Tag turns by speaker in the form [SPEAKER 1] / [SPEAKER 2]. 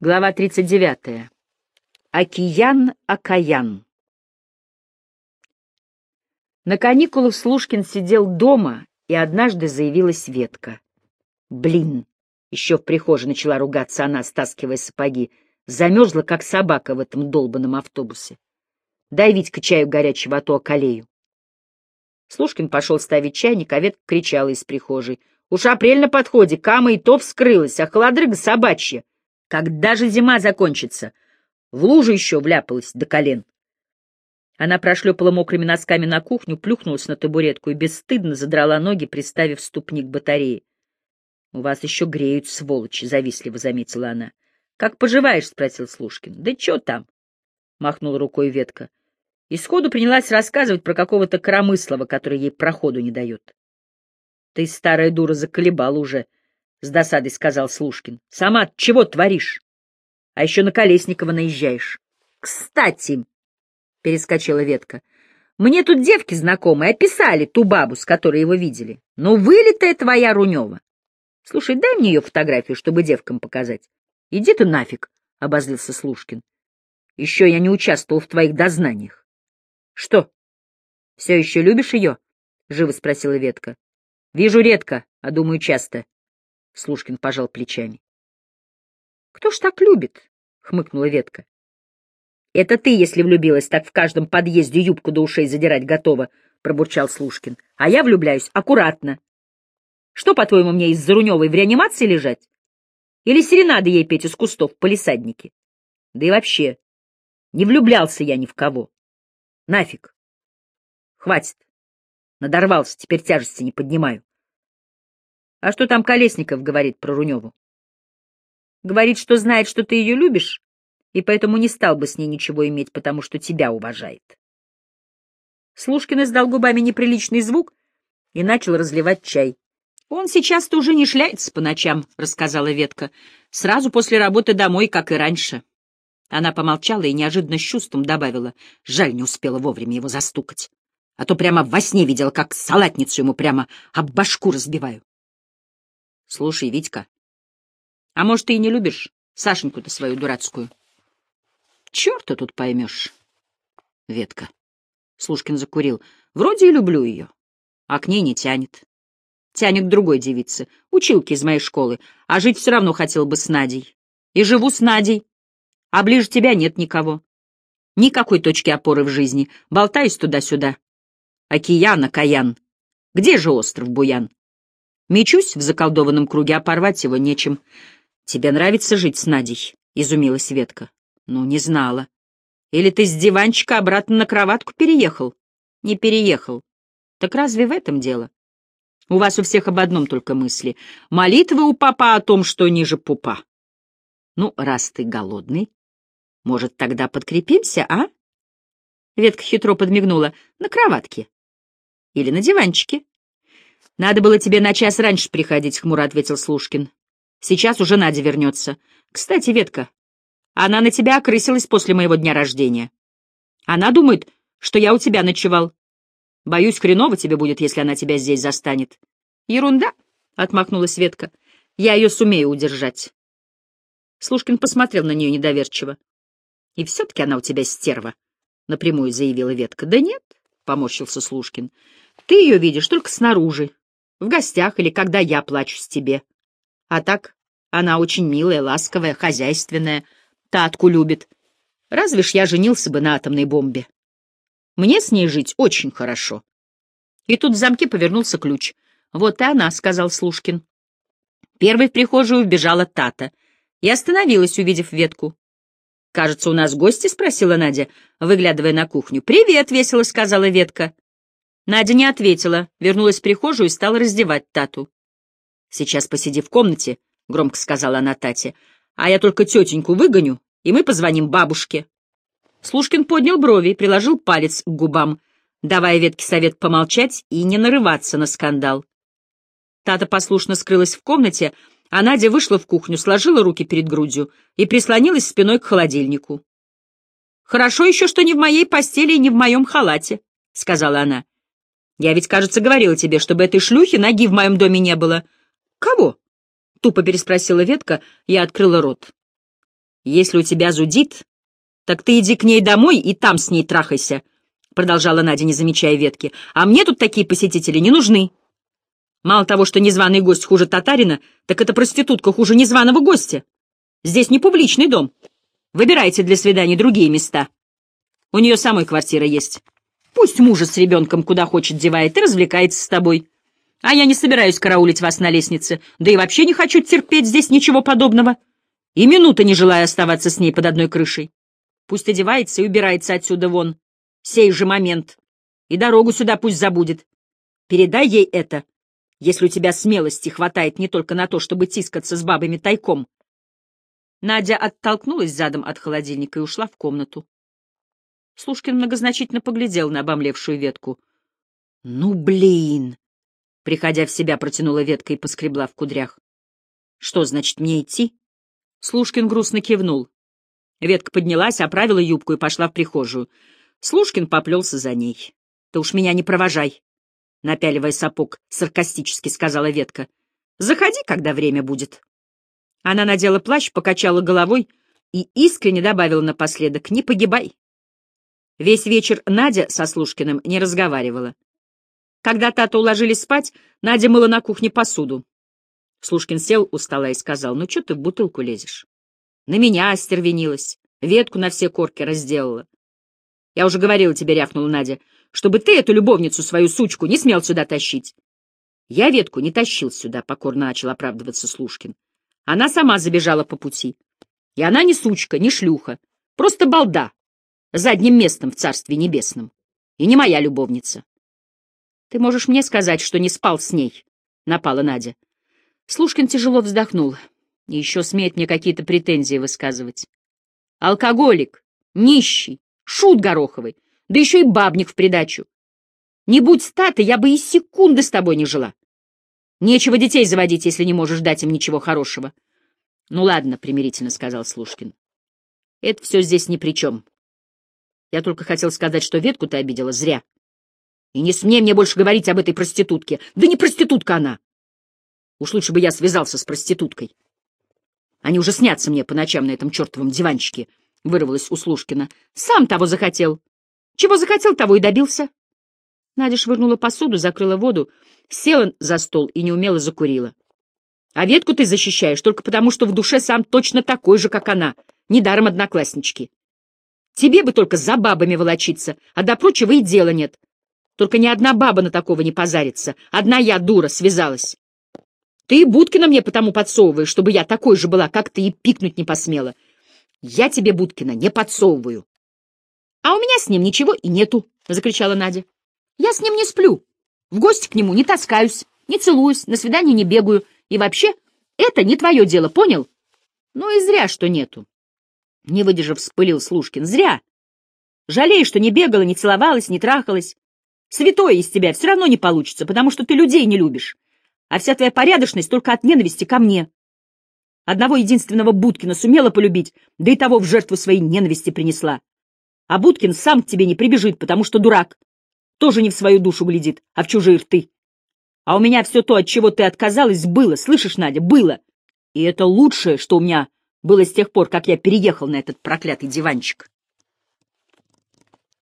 [SPEAKER 1] Глава 39. Окиян Окаян. На каникулах Слушкин сидел дома, и однажды заявилась ветка. «Блин!» — еще в прихожей начала ругаться она, стаскивая сапоги. Замерзла, как собака в этом долбанном автобусе. «Дай, Витька, чаю горячего, а то околею». Слушкин пошел ставить чайник, а ветка кричала из прихожей. «Уж апрель на подходе, кама и то вскрылась, а холодрыга собачья!» Когда же зима закончится? В лужу еще вляпалась до колен. Она прошлепала мокрыми носками на кухню, плюхнулась на табуретку и бесстыдно задрала ноги, приставив ступни к батарее. — У вас еще греют, сволочи, — завистливо заметила она. — Как поживаешь? — спросил Слушкин. — Да че там? — махнула рукой ветка. И сходу принялась рассказывать про какого-то коромыслова, который ей проходу не дает. — Ты, старая дура, заколебала уже, —— с досадой сказал Слушкин. — Сама чего творишь? А еще на Колесникова наезжаешь. — Кстати, — перескочила ветка, — мне тут девки знакомые описали ту бабу, с которой его видели. Ну, вылитая твоя Рунева. Слушай, дай мне ее фотографию, чтобы девкам показать. — Иди ты нафиг, — обозлился Слушкин. — Еще я не участвовал в твоих дознаниях. — Что, все еще любишь ее? — живо спросила ветка. — Вижу редко, а думаю часто. Слушкин пожал плечами. — Кто ж так любит? — хмыкнула ветка. — Это ты, если влюбилась, так в каждом подъезде юбку до ушей задирать готова, — пробурчал Слушкин. — А я влюбляюсь аккуратно. Что, по-твоему, мне из-за Руневой в реанимации лежать? Или серенады ей петь из кустов в палисаднике? Да и вообще, не влюблялся я ни в кого. Нафиг. Хватит. Надорвался, теперь тяжести не поднимаю. А что там Колесников говорит про Руневу? Говорит, что знает, что ты ее любишь, и поэтому не стал бы с ней ничего иметь, потому что тебя уважает. Слушкин издал губами неприличный звук и начал разливать чай. «Он сейчас-то уже не шляется по ночам», — рассказала Ветка. «Сразу после работы домой, как и раньше». Она помолчала и неожиданно с чувством добавила. Жаль, не успела вовремя его застукать. А то прямо во сне видела, как салатницу ему прямо об башку разбиваю. Слушай, Витька, а может, ты и не любишь Сашеньку-то свою дурацкую? Черта тут поймешь, Ветка. Слушкин закурил. Вроде и люблю ее, а к ней не тянет. Тянет к другой девице, училке из моей школы, а жить все равно хотел бы с Надей. И живу с Надей, а ближе тебя нет никого. Никакой точки опоры в жизни, болтаюсь туда-сюда. Океан, окаян. Где же остров Буян? Мечусь в заколдованном круге, а порвать его нечем. Тебе нравится жить с Надей? — изумилась Ветка. Ну, не знала. Или ты с диванчика обратно на кроватку переехал? Не переехал. Так разве в этом дело? У вас у всех об одном только мысли. Молитвы у папа о том, что ниже пупа. Ну, раз ты голодный, может, тогда подкрепимся, а? Ветка хитро подмигнула. На кроватке. Или на диванчике. «Надо было тебе на час раньше приходить», — хмуро ответил Слушкин. «Сейчас уже Надя вернется. Кстати, Ветка, она на тебя окрысилась после моего дня рождения. Она думает, что я у тебя ночевал. Боюсь, хреново тебе будет, если она тебя здесь застанет». «Ерунда», — отмахнулась Ветка. «Я ее сумею удержать». Слушкин посмотрел на нее недоверчиво. «И все-таки она у тебя стерва», — напрямую заявила Ветка. «Да нет», — поморщился Слушкин. «Ты ее видишь только снаружи, в гостях или когда я плачусь тебе. А так она очень милая, ласковая, хозяйственная, Татку любит. Разве ж я женился бы на атомной бомбе? Мне с ней жить очень хорошо. И тут в замке повернулся ключ. Вот и она, — сказал Слушкин. Первой в прихожую вбежала Тата и остановилась, увидев ветку. «Кажется, у нас гости?» — спросила Надя, выглядывая на кухню. «Привет!» — весело сказала ветка. Надя не ответила, вернулась в прихожую и стала раздевать Тату. «Сейчас посиди в комнате», — громко сказала она Тате, «а я только тетеньку выгоню, и мы позвоним бабушке». Слушкин поднял брови приложил палец к губам, давая ветке совет помолчать и не нарываться на скандал. Тата послушно скрылась в комнате, а Надя вышла в кухню, сложила руки перед грудью и прислонилась спиной к холодильнику. «Хорошо еще, что не в моей постели и не в моем халате», — сказала она. Я ведь, кажется, говорила тебе, чтобы этой шлюхи ноги в моем доме не было. Кого? Тупо переспросила ветка, я открыла рот. Если у тебя зудит, так ты иди к ней домой и там с ней трахайся, — продолжала Надя, не замечая ветки. А мне тут такие посетители не нужны. Мало того, что незваный гость хуже татарина, так эта проститутка хуже незваного гостя. Здесь не публичный дом. Выбирайте для свиданий другие места. У нее самой квартира есть. Пусть мужа с ребенком куда хочет девает и развлекается с тобой. А я не собираюсь караулить вас на лестнице, да и вообще не хочу терпеть здесь ничего подобного. И минуты не желаю оставаться с ней под одной крышей. Пусть одевается и убирается отсюда вон. Сей же момент. И дорогу сюда пусть забудет. Передай ей это, если у тебя смелости хватает не только на то, чтобы тискаться с бабами тайком. Надя оттолкнулась задом от холодильника и ушла в комнату. Слушкин многозначительно поглядел на обомлевшую ветку. — Ну, блин! — приходя в себя, протянула ветка и поскребла в кудрях. — Что, значит, мне идти? Слушкин грустно кивнул. Ветка поднялась, оправила юбку и пошла в прихожую. Слушкин поплелся за ней. — Ты уж меня не провожай, — напяливая сапог, саркастически сказала ветка. — Заходи, когда время будет. Она надела плащ, покачала головой и искренне добавила напоследок «Не погибай». Весь вечер Надя со Слушкиным не разговаривала. Когда Тата уложились спать, Надя мыла на кухне посуду. Слушкин сел у стола и сказал, ну что ты в бутылку лезешь? На меня остервенилась, ветку на все корки разделала. Я уже говорила тебе, рявкнула Надя, чтобы ты эту любовницу, свою сучку, не смел сюда тащить. Я ветку не тащил сюда, покорно начал оправдываться Слушкин. Она сама забежала по пути. И она не сучка, не шлюха, просто балда, задним местом в Царстве Небесном. И не моя любовница. Ты можешь мне сказать, что не спал с ней? Напала Надя. Слушкин тяжело вздохнул. И еще смеет мне какие-то претензии высказывать. Алкоголик, нищий, шут гороховый, да еще и бабник в придачу. Не будь статы, я бы и секунды с тобой не жила. Нечего детей заводить, если не можешь дать им ничего хорошего. — Ну ладно, — примирительно сказал Слушкин. — Это все здесь ни при чем. Я только хотел сказать, что ветку ты обидела зря. И не смей мне больше говорить об этой проститутке. Да не проститутка она. Уж лучше бы я связался с проституткой. Они уже снятся мне по ночам на этом чертовом диванчике, — вырвалась у Слушкина. Сам того захотел. Чего захотел, того и добился. Надя швырнула посуду, закрыла воду, села за стол и неумело закурила. А ветку ты защищаешь только потому, что в душе сам точно такой же, как она. Недаром однокласснички. Тебе бы только за бабами волочиться, а до прочего и дела нет. Только ни одна баба на такого не позарится. Одна я, дура, связалась. Ты и Будкина мне потому подсовываешь, чтобы я такой же была, как ты, и пикнуть не посмела. Я тебе Будкина не подсовываю. — А у меня с ним ничего и нету, — закричала Надя. — Я с ним не сплю, в гости к нему не таскаюсь, не целуюсь, на свидание не бегаю. И вообще, это не твое дело, понял? Ну и зря, что нету. Не выдержав, вспылил Слушкин. Зря. Жалею, что не бегала, не целовалась, не трахалась. Святое из тебя все равно не получится, потому что ты людей не любишь. А вся твоя порядочность только от ненависти ко мне. Одного единственного Будкина сумела полюбить, да и того в жертву своей ненависти принесла. А Будкин сам к тебе не прибежит, потому что дурак. Тоже не в свою душу глядит, а в чужие рты. А у меня все то, от чего ты отказалась, было, слышишь, Надя, было. И это лучшее, что у меня было с тех пор, как я переехал на этот проклятый диванчик.